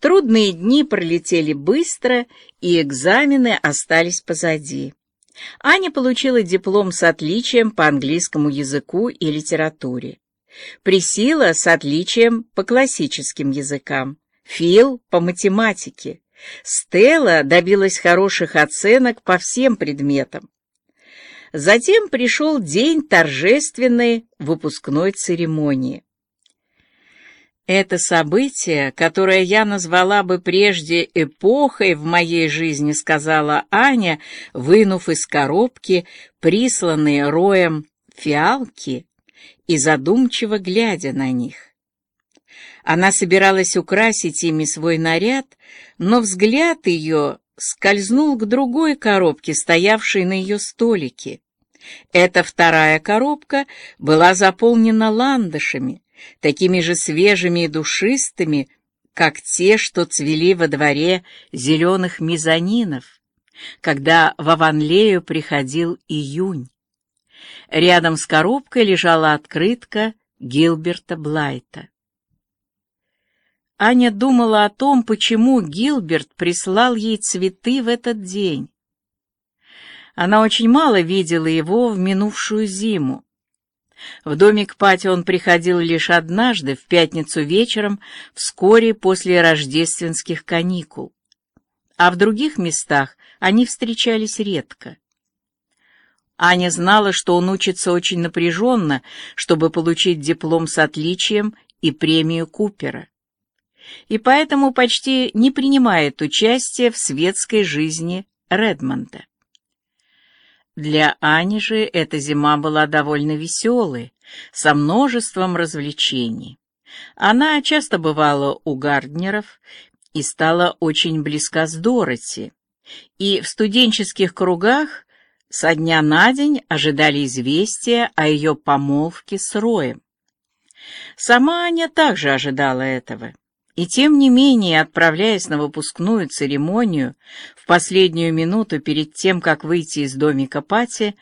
Трудные дни пролетели быстро, и экзамены остались позади. Аня получила диплом с отличием по английскому языку и литературе. Присила с отличием по классическим языкам. Фил по математике. Стелла добилась хороших оценок по всем предметам. Затем пришел день торжественной выпускной церемонии. Это событие, которое я назвала бы прежде эпохой в моей жизни, сказала Аня, вынув из коробки присланные роем фиалки и задумчиво глядя на них. Она собиралась украсить ими свой наряд, но взгляд ее скользнул к другой коробке, стоявшей на ее столике. Эта вторая коробка была заполнена ландышами, такими же свежими и душистыми, как те, что цвели во дворе зеленых мезонинов, когда в Аванлею приходил июнь. Рядом с коробкой лежала открытка Гилберта Блайта. Аня думала о том, почему Гилберт прислал ей цветы в этот день. Она очень мало видела его в минувшую зиму. В домик Пати он приходил лишь однажды, в пятницу вечером, вскоре после рождественских каникул. А в других местах они встречались редко. Аня знала, что он учится очень напряженно, чтобы получить диплом с отличием и премию Купера. И поэтому почти не принимает участие в светской жизни Редмонда. Для Ани же эта зима была довольно веселой, со множеством развлечений. Она часто бывала у Гарднеров и стала очень близка с Дороти, и в студенческих кругах со дня на день ожидали известия о ее помолвке с Роем. Сама Аня также ожидала этого. И тем не менее, отправляясь на выпускную церемонию, в последнюю минуту перед тем, как выйти из домика Пати,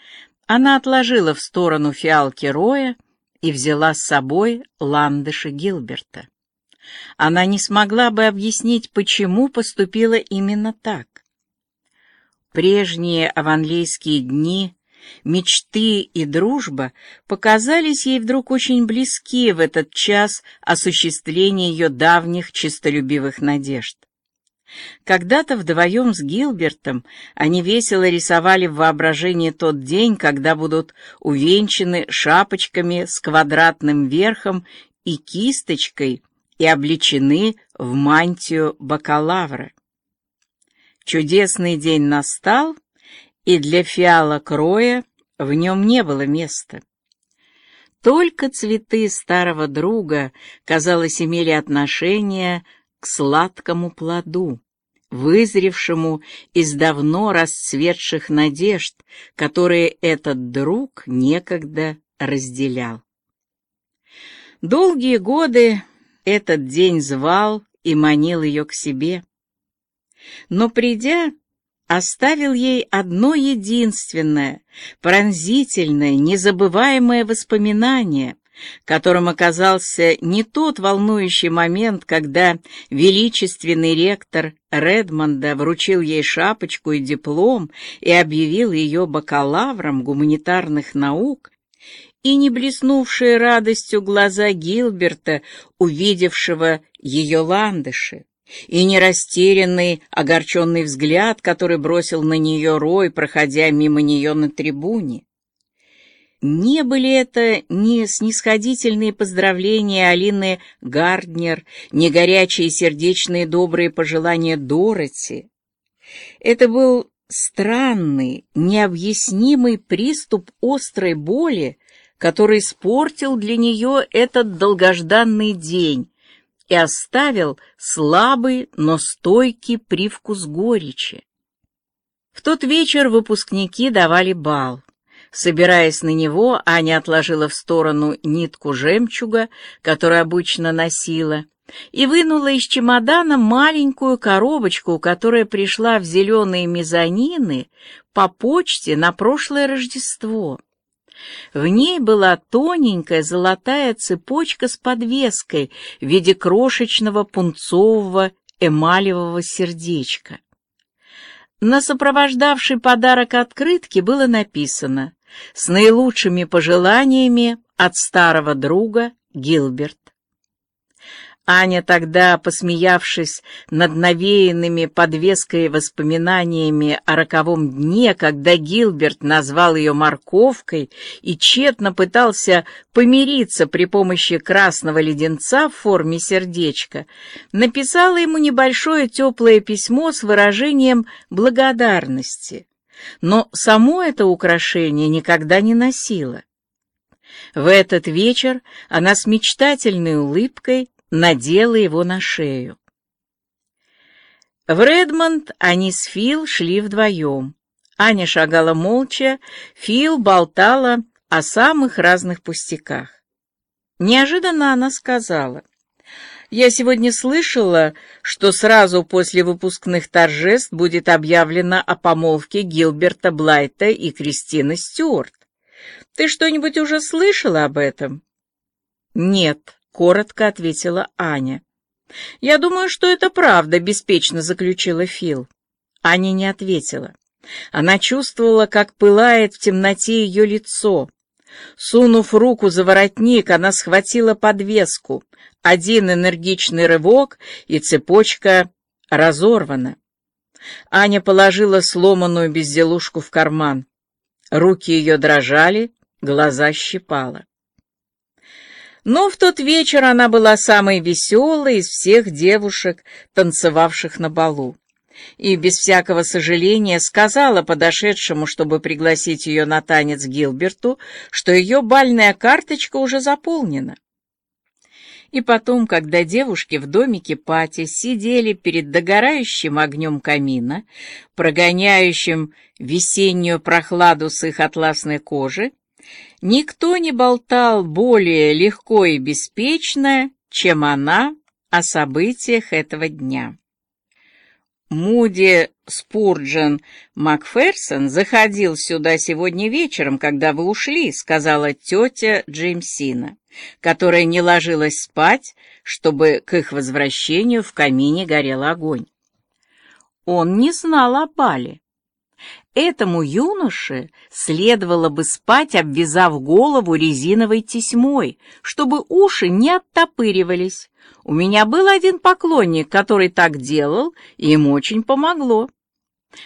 она отложила в сторону фиалки Роя и взяла с собой ландыши Гилберта. Она не смогла бы объяснить, почему поступила именно так. Прежние аванлейские дни мечты и дружба показались ей вдруг очень близки в этот час осуществления ее давних честолюбивых надежд. Когда-то вдвоем с Гилбертом они весело рисовали в воображении тот день, когда будут увенчаны шапочками с квадратным верхом и кисточкой и облечены в мантию бакалавра. Чудесный день настал — и для фиала Кроя в нем не было места. Только цветы старого друга, казалось, имели отношение к сладкому плоду, вызревшему из давно расцветших надежд, которые этот друг некогда разделял. Долгие годы этот день звал и манил ее к себе. Но придя, оставил ей одно единственное, пронзительное, незабываемое воспоминание, которым оказался не тот волнующий момент, когда величественный ректор Редмонда вручил ей шапочку и диплом и объявил ее бакалавром гуманитарных наук, и не блеснувшие радостью глаза Гилберта, увидевшего ее ландыши и нерастерянный, огорченный взгляд, который бросил на нее Рой, проходя мимо нее на трибуне. Не были это ни снисходительные поздравления Алины Гарднер, ни горячие сердечные добрые пожелания Дороти. Это был странный, необъяснимый приступ острой боли, который испортил для нее этот долгожданный день, и оставил слабый, но стойкий привкус горечи. В тот вечер выпускники давали бал. Собираясь на него, Аня отложила в сторону нитку жемчуга, которую обычно носила, и вынула из чемодана маленькую коробочку, которая пришла в зеленые мезонины по почте на прошлое Рождество. В ней была тоненькая золотая цепочка с подвеской в виде крошечного пунцового эмалевого сердечка. На сопровождавшей подарок открытке было написано «С наилучшими пожеланиями от старого друга Гилберт». Аня тогда, посмеявшись над навеянными подвеской воспоминаниями о роковом дне, когда Гилберт назвал ее морковкой и тщетно пытался помириться при помощи красного леденца в форме сердечка, написала ему небольшое теплое письмо с выражением благодарности. Но само это украшение никогда не носила. В этот вечер она с мечтательной улыбкой надела его на шею. В Редмонд они с Фил шли вдвоем. Аня шагала молча, Фил болтала о самых разных пустяках. Неожиданно она сказала, «Я сегодня слышала, что сразу после выпускных торжеств будет объявлено о помолвке Гилберта Блайта и Кристины Стюарт. Ты что-нибудь уже слышала об этом?» «Нет», коротко ответила Аня. «Я думаю, что это правда», — беспечно заключила Фил. Аня не ответила. Она чувствовала, как пылает в темноте ее лицо. Сунув руку за воротник, она схватила подвеску. Один энергичный рывок, и цепочка разорвана. Аня положила сломанную безделушку в карман. Руки ее дрожали, глаза щипала. Но в тот вечер она была самой веселой из всех девушек, танцевавших на балу. И без всякого сожаления сказала подошедшему, чтобы пригласить ее на танец Гилберту, что ее бальная карточка уже заполнена. И потом, когда девушки в домике Пати сидели перед догорающим огнем камина, прогоняющим весеннюю прохладу с их атласной кожи, Никто не болтал более легко и беспечно, чем она о событиях этого дня. Муди Спурджен Макферсон заходил сюда сегодня вечером, когда вы ушли, сказала тетя Джеймсина, которая не ложилась спать, чтобы к их возвращению в камине горел огонь. Он не знал о бале. Этому юноше следовало бы спать, обвязав голову резиновой тесьмой, чтобы уши не оттопыривались. У меня был один поклонник, который так делал, и ему очень помогло.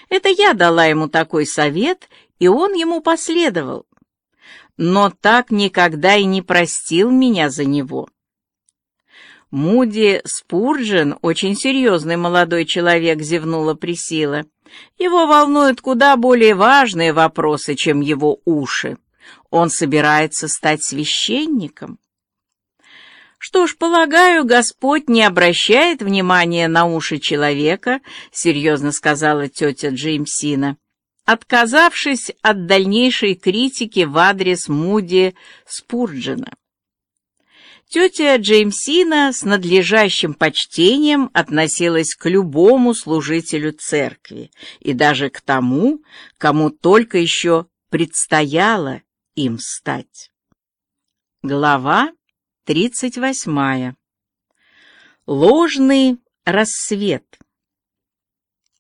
Это я дала ему такой совет, и он ему последовал. Но так никогда и не простил меня за него. Муди Спурджен, очень серьезный молодой человек, зевнула Присила. Его волнуют куда более важные вопросы, чем его уши. Он собирается стать священником. Что ж, полагаю, Господь не обращает внимания на уши человека, серьезно сказала тетя Джеймсина, отказавшись от дальнейшей критики в адрес Муди Спурджена. Тетя Джеймсина с надлежащим почтением относилась к любому служителю церкви и даже к тому, кому только еще предстояло им стать. Глава тридцать восьмая. Ложный рассвет.